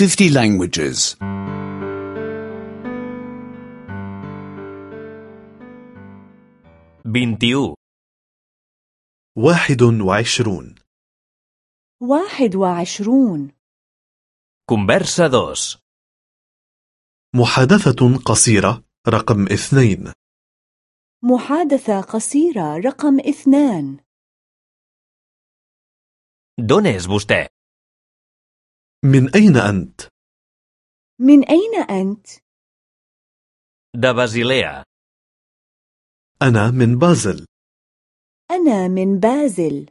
50 languages. 21. واحد وعشرون واحد وعشرون Conversa 2. محادثة قصيرة رقم اثنين محادثة قصيرة رقم اثنان D'on és vostè? من أين أنت؟ من أين أنت؟ De Basilea. أنا من بازل أنا من بازل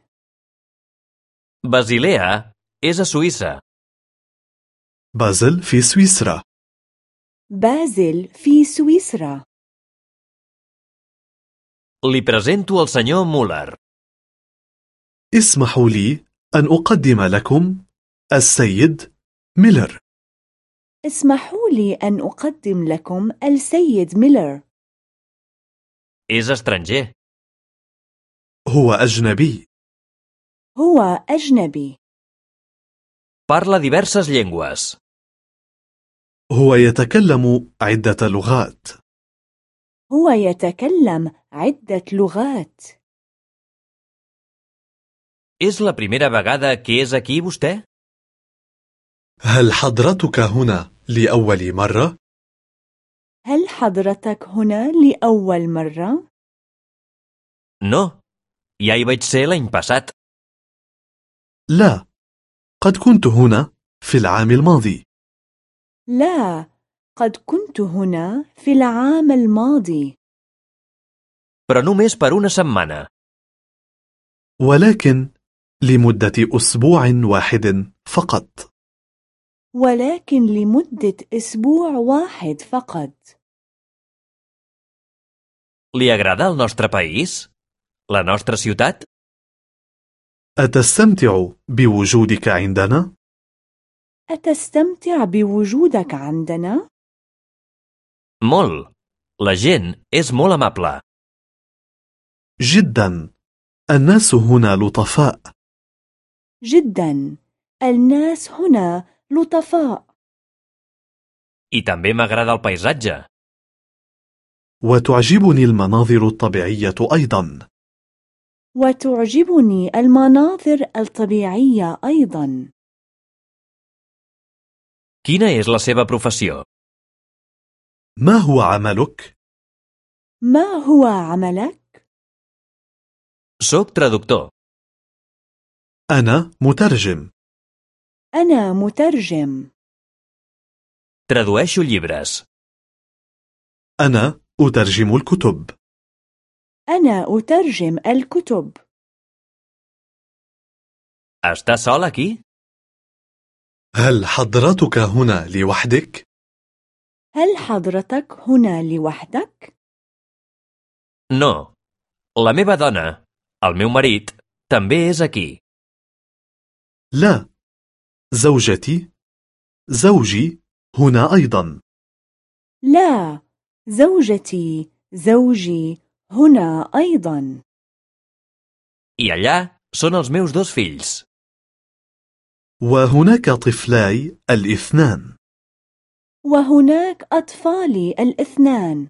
és a Suïssa. بازل في سويسرا بازل في سويسرا Li presento el senyor Muller. اسمحوا لي أن أقدم لكم السيد ميلر اسمحوا لي أن أقدم لكم السيد ميلر És estranger. هو أجنبي هو أجنبي Parla diverses llengües. هو يتكلم عدة لغات هو يتكلم عدة لغات És la primera vegada que és aquí vostè? هل حضرتك هنا لأول مرة؟ هل حضرتك هنا لأول مرة؟ No. Ja hi vaig ser l'any passat. لا قد كنت هنا في العام الماضي لا قد كنت هنا في العام الماضي Però només per una setmana. ولكن لمدة أسبوع واحد فقط ولكن لمدة أسبوع واحد فقط Li agrada el nostre país? La nostra ciutat? أتستمتع بوجودك عندنا؟ أتستمتع بوجودك عندنا؟ Molt. La gent és molt amable. جدا الناس هنا لطفاء جدا الناس هنا لطفاء I també m'agrada el paisatge. وتعجبني المناظر الطبيعية أيضا وتعجبني المناظر الطبيعية أيضا Quina és la seva professió? ما هو عملك؟ ما هو عملك؟ Soc traductor. أنا مترجم أنا مترجم Tradueixo llibres. أنا أترجم الكتب أنا أترجم الكتب Està sol aquí? هل حضرتك هنا لوحدك؟ هل حضرتك هنا لوحدك؟ No. La meva dona, el meu marit, també és aquí. لا زوجتي؟ زوجي هنا أيضا. لا زوجتي زوجي هنا أيضا. I allà són els meus dos fills. وهناك طفلاي الاثنان. وهناك أطفالي الاثنان.